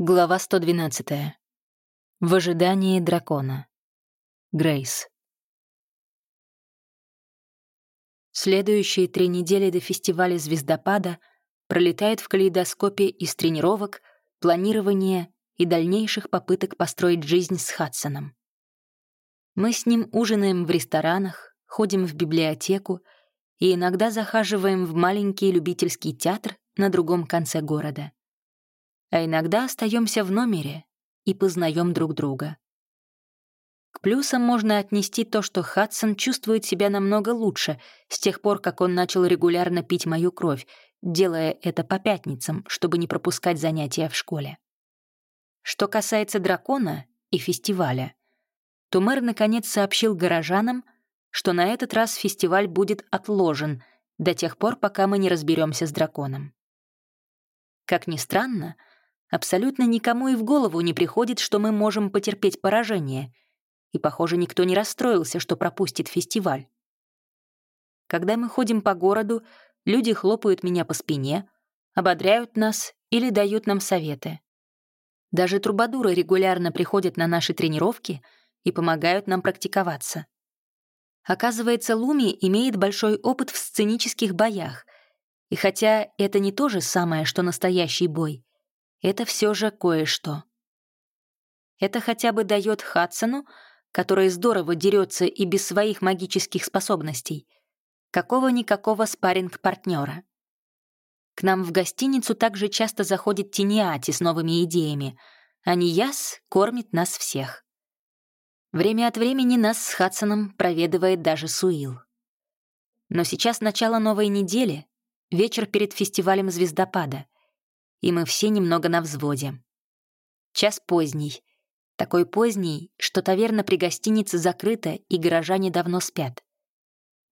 Глава 112. В ожидании дракона. Грейс. Следующие три недели до фестиваля «Звездопада» пролетают в калейдоскопе из тренировок, планирования и дальнейших попыток построить жизнь с Хадсоном. Мы с ним ужинаем в ресторанах, ходим в библиотеку и иногда захаживаем в маленький любительский театр на другом конце города — а иногда остаемся в номере и познаем друг друга. К плюсам можно отнести то, что Хадсон чувствует себя намного лучше с тех пор, как он начал регулярно пить мою кровь, делая это по пятницам, чтобы не пропускать занятия в школе. Что касается дракона и фестиваля, то мэр наконец сообщил горожанам, что на этот раз фестиваль будет отложен до тех пор, пока мы не разберемся с драконом. Как ни странно, Абсолютно никому и в голову не приходит, что мы можем потерпеть поражение. И, похоже, никто не расстроился, что пропустит фестиваль. Когда мы ходим по городу, люди хлопают меня по спине, ободряют нас или дают нам советы. Даже трубадуры регулярно приходят на наши тренировки и помогают нам практиковаться. Оказывается, Луми имеет большой опыт в сценических боях, и хотя это не то же самое, что настоящий бой, это все же кое-что. Это хотя бы дает Хадсону, который здорово дерется и без своих магических способностей, какого-никакого спарринг-партнера. К нам в гостиницу также часто заходит Тиниати с новыми идеями, а Нияс кормит нас всех. Время от времени нас с Хадсоном проведывает даже Суил. Но сейчас начало новой недели, вечер перед фестивалем «Звездопада», и мы все немного на взводе. Час поздний. Такой поздний, что таверна при гостинице закрыта, и горожане давно спят.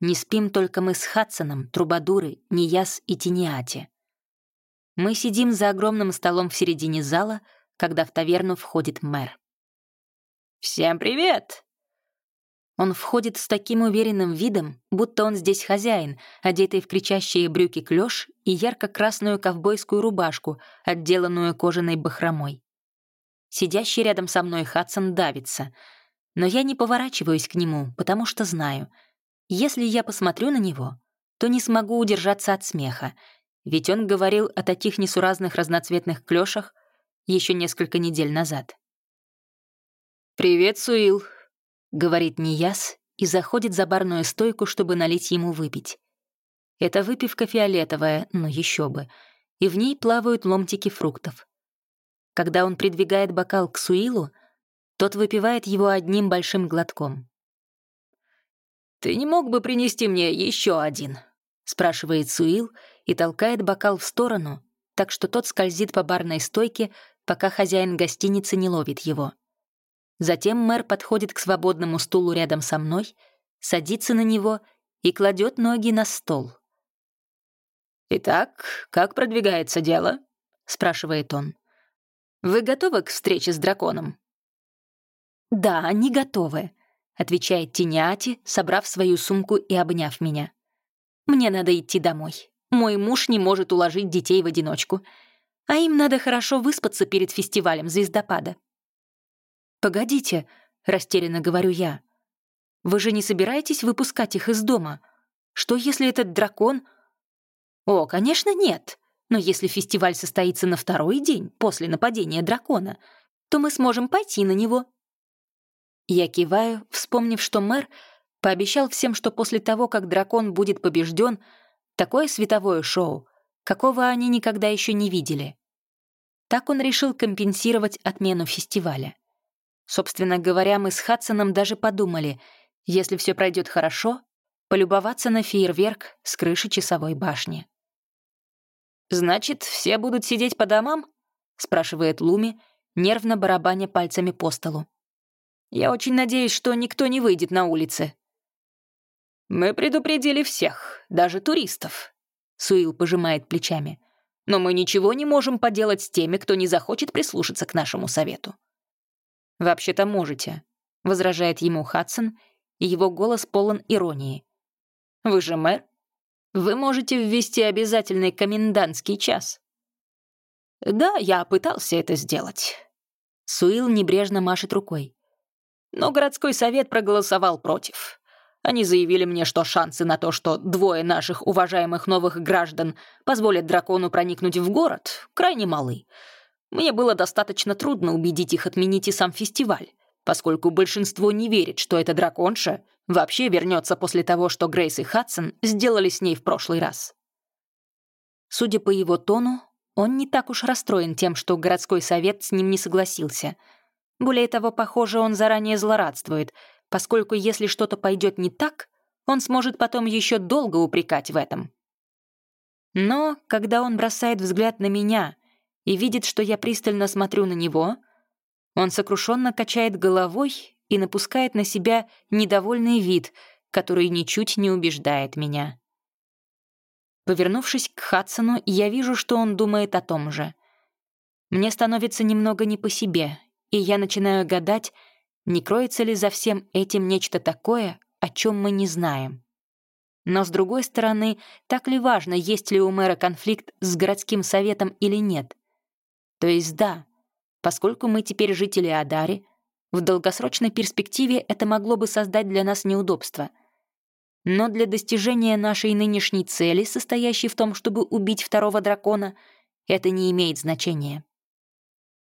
Не спим только мы с Хадсоном, Трубадуры, Нияс и Тиниати. Мы сидим за огромным столом в середине зала, когда в таверну входит мэр. «Всем привет!» Он входит с таким уверенным видом, будто он здесь хозяин, одетый в кричащие брюки клёш и ярко-красную ковбойскую рубашку, отделанную кожаной бахромой. Сидящий рядом со мной Хадсон давится, но я не поворачиваюсь к нему, потому что знаю, если я посмотрю на него, то не смогу удержаться от смеха, ведь он говорил о таких несуразных разноцветных клёшах еще несколько недель назад. «Привет, Суил», — говорит Нияс и заходит за барную стойку, чтобы налить ему выпить. Это выпивка фиолетовая, но еще бы, и в ней плавают ломтики фруктов. Когда он придвигает бокал к Суилу, тот выпивает его одним большим глотком. «Ты не мог бы принести мне еще один?» — спрашивает Суил и толкает бокал в сторону, так что тот скользит по барной стойке, пока хозяин гостиницы не ловит его. Затем мэр подходит к свободному стулу рядом со мной, садится на него и кладет ноги на стол. «Итак, как продвигается дело?» — спрашивает он. «Вы готовы к встрече с драконом?» «Да, они готовы», — отвечает Тиниати, собрав свою сумку и обняв меня. «Мне надо идти домой. Мой муж не может уложить детей в одиночку, а им надо хорошо выспаться перед фестивалем звездопада». «Погодите», — растерянно говорю я. «Вы же не собираетесь выпускать их из дома? Что, если этот дракон...» «О, конечно, нет. Но если фестиваль состоится на второй день после нападения дракона, то мы сможем пойти на него». Я киваю, вспомнив, что мэр пообещал всем, что после того, как дракон будет побежден, такое световое шоу, какого они никогда еще не видели. Так он решил компенсировать отмену фестиваля. Собственно говоря, мы с Хадсоном даже подумали, если все пройдет хорошо, полюбоваться на фейерверк с крыши часовой башни. «Значит, все будут сидеть по домам?» — спрашивает Луми, нервно барабаня пальцами по столу. «Я очень надеюсь, что никто не выйдет на улицы». «Мы предупредили всех, даже туристов», — Суил пожимает плечами. «Но мы ничего не можем поделать с теми, кто не захочет прислушаться к нашему совету». «Вообще-то можете», — возражает ему Хадсон, и его голос полон иронии. «Вы же мэр. Вы можете ввести обязательный комендантский час». «Да, я пытался это сделать». Суил небрежно машет рукой. Но городской совет проголосовал против. Они заявили мне, что шансы на то, что двое наших уважаемых новых граждан позволят дракону проникнуть в город, крайне малы. Мне было достаточно трудно убедить их отменить и сам фестиваль, поскольку большинство не верит, что эта драконша вообще вернется после того, что Грейс и Хадсон сделали с ней в прошлый раз. Судя по его тону, он не так уж расстроен тем, что городской совет с ним не согласился. Более того, похоже, он заранее злорадствует, поскольку если что-то пойдет не так, он сможет потом еще долго упрекать в этом. Но когда он бросает взгляд на меня и видит, что я пристально смотрю на него, он сокрушенно качает головой и напускает на себя недовольный вид, который ничуть не убеждает меня. Повернувшись к Хадсону, я вижу, что он думает о том же. Мне становится немного не по себе, и я начинаю гадать, не кроется ли за всем этим нечто такое, о чем мы не знаем. Но, с другой стороны, так ли важно, есть ли у мэра конфликт с городским советом или нет? То есть да, поскольку мы теперь жители Адари, в долгосрочной перспективе это могло бы создать для нас неудобства — но для достижения нашей нынешней цели, состоящей в том, чтобы убить второго дракона, это не имеет значения.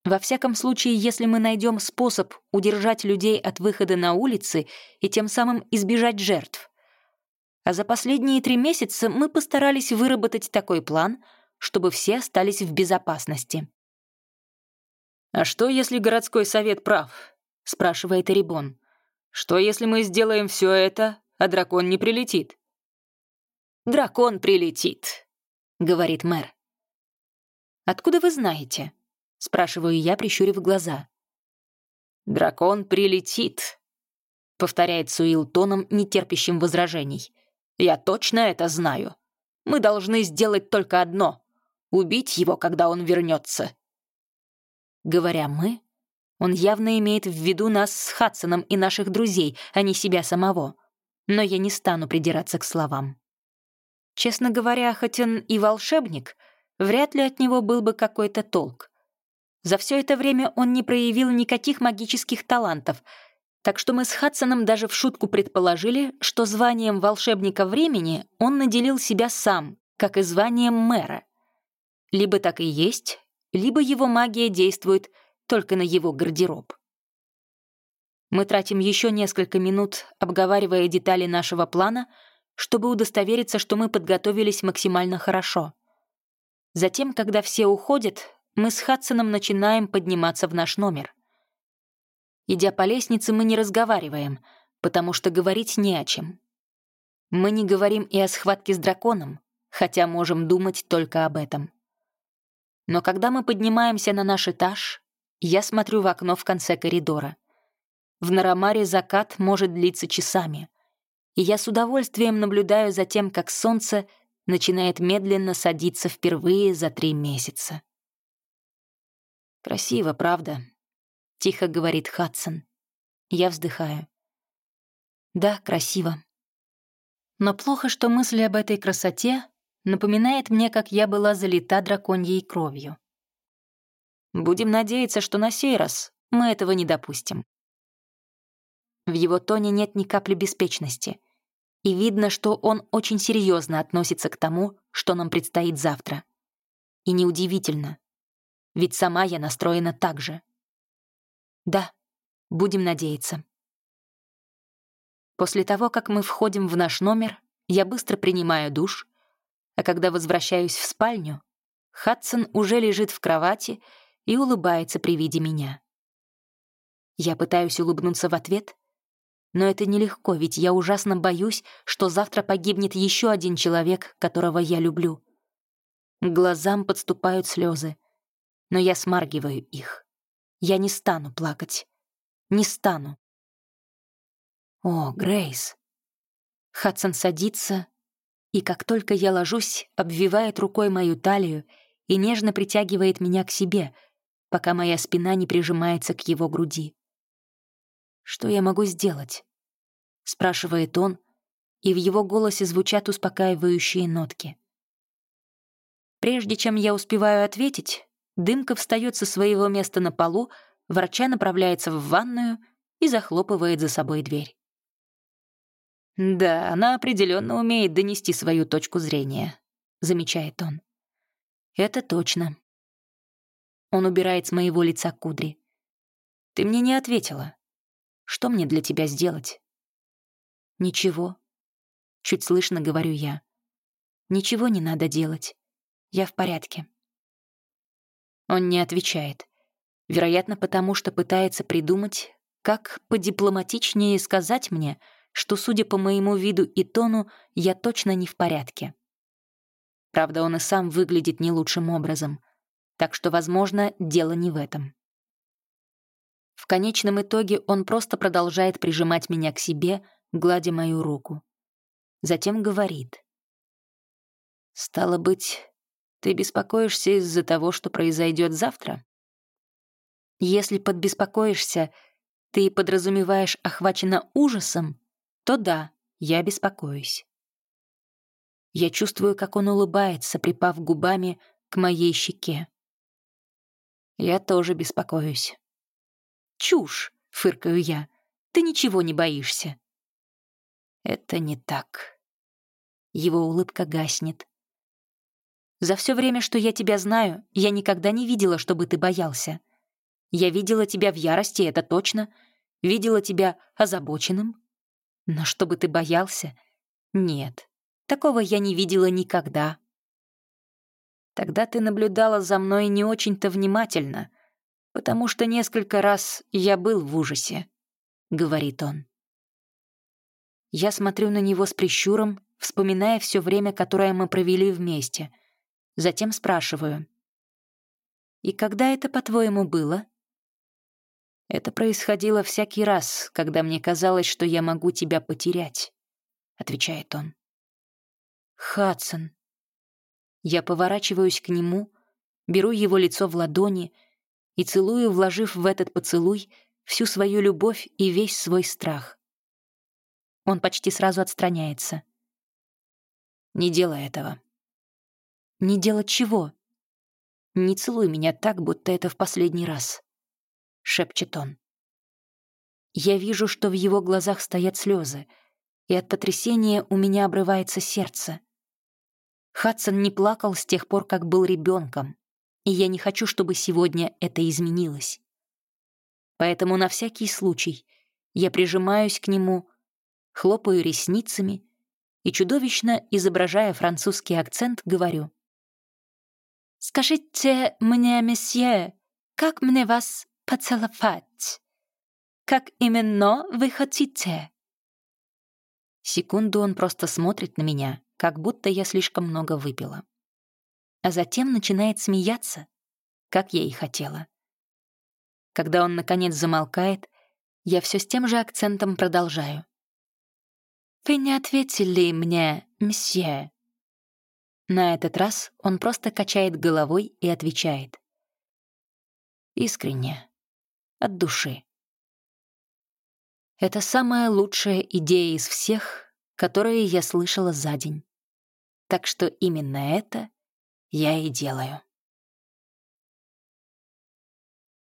Во всяком случае, если мы найдем способ удержать людей от выхода на улицы и тем самым избежать жертв. А за последние три месяца мы постарались выработать такой план, чтобы все остались в безопасности. «А что, если городской совет прав?» — спрашивает Эрибон. «Что, если мы сделаем все это, а дракон не прилетит». «Дракон прилетит», — говорит мэр. «Откуда вы знаете?» — спрашиваю я, прищурив глаза. «Дракон прилетит», — повторяет Суил тоном, нетерпящим возражений. «Я точно это знаю. Мы должны сделать только одно — убить его, когда он вернется». Говоря «мы», он явно имеет в виду нас с Хадсоном и наших друзей, а не себя самого но я не стану придираться к словам. Честно говоря, хоть он и волшебник, вряд ли от него был бы какой-то толк. За все это время он не проявил никаких магических талантов, так что мы с Хадсоном даже в шутку предположили, что званием волшебника времени он наделил себя сам, как и званием мэра. Либо так и есть, либо его магия действует только на его гардероб. Мы тратим еще несколько минут, обговаривая детали нашего плана, чтобы удостовериться, что мы подготовились максимально хорошо. Затем, когда все уходят, мы с Хадсоном начинаем подниматься в наш номер. Идя по лестнице, мы не разговариваем, потому что говорить не о чем. Мы не говорим и о схватке с драконом, хотя можем думать только об этом. Но когда мы поднимаемся на наш этаж, я смотрю в окно в конце коридора — в Нарамаре закат может длиться часами. И я с удовольствием наблюдаю за тем, как солнце начинает медленно садиться впервые за три месяца. «Красиво, правда?» — тихо говорит Хадсон. Я вздыхаю. «Да, красиво. Но плохо, что мысль об этой красоте напоминает мне, как я была залита драконьей кровью. Будем надеяться, что на сей раз мы этого не допустим. В его тоне нет ни капли беспечности. И видно, что он очень серьезно относится к тому, что нам предстоит завтра. И неудивительно, ведь сама я настроена так же. Да, будем надеяться. После того, как мы входим в наш номер, я быстро принимаю душ, а когда возвращаюсь в спальню, Хадсон уже лежит в кровати и улыбается при виде меня. Я пытаюсь улыбнуться в ответ, но это нелегко, ведь я ужасно боюсь, что завтра погибнет еще один человек, которого я люблю. К глазам подступают слезы, но я смаргиваю их. Я не стану плакать. Не стану. О, Грейс. Хадсон садится, и как только я ложусь, обвивает рукой мою талию и нежно притягивает меня к себе, пока моя спина не прижимается к его груди. Что я могу сделать? спрашивает он, и в его голосе звучат успокаивающие нотки. Прежде чем я успеваю ответить, Дымка встает со своего места на полу, врача направляется в ванную и захлопывает за собой дверь. «Да, она определенно умеет донести свою точку зрения», — замечает он. «Это точно». Он убирает с моего лица кудри. «Ты мне не ответила. Что мне для тебя сделать?» «Ничего», — чуть слышно говорю я. «Ничего не надо делать. Я в порядке». Он не отвечает. Вероятно, потому что пытается придумать, как подипломатичнее сказать мне — что, судя по моему виду и тону, я точно не в порядке. Правда, он и сам выглядит не лучшим образом, так что, возможно, дело не в этом. В конечном итоге он просто продолжает прижимать меня к себе, гладя мою руку. Затем говорит. «Стало быть, ты беспокоишься из-за того, что произойдет завтра?» Если подбеспокоишься, ты подразумеваешь охвачена ужасом, то да, я беспокоюсь. Я чувствую, как он улыбается, припав губами к моей щеке. Я тоже беспокоюсь. «Чушь!» — фыркаю я. «Ты ничего не боишься». Это не так. Его улыбка гаснет. За все время, что я тебя знаю, я никогда не видела, чтобы ты боялся. Я видела тебя в ярости, это точно. Видела тебя озабоченным, но чтобы ты боялся? Нет, такого я не видела никогда. Тогда ты наблюдала за мной не очень-то внимательно, потому что несколько раз я был в ужасе, — говорит он. Я смотрю на него с прищуром, вспоминая все время, которое мы провели вместе. Затем спрашиваю. «И когда это, по-твоему, было?» Это происходило всякий раз, когда мне казалось, что я могу тебя потерять, отвечает он. Хадсон. Я поворачиваюсь к нему, беру его лицо в ладони и целую, вложив в этот поцелуй всю свою любовь и весь свой страх. Он почти сразу отстраняется. Не делай этого. Не делать чего? Не целуй меня так, будто это в последний раз шепчет он. Я вижу, что в его глазах стоят слезы, и от потрясения у меня обрывается сердце. Хадсон не плакал с тех пор, как был ребенком, и я не хочу, чтобы сегодня это изменилось. Поэтому на всякий случай я прижимаюсь к нему, хлопаю ресницами и, чудовищно изображая французский акцент, говорю. «Скажите мне, месье, как мне вас поцеловать. Как именно вы хотите?» Секунду он просто смотрит на меня, как будто я слишком много выпила. А затем начинает смеяться, как я и хотела. Когда он, наконец, замолкает, я все с тем же акцентом продолжаю. «Вы не ответили мне, мсье?» На этот раз он просто качает головой и отвечает. Искренне, от души. Это самая лучшая идея из всех, которые я слышала за день. Так что именно это я и делаю.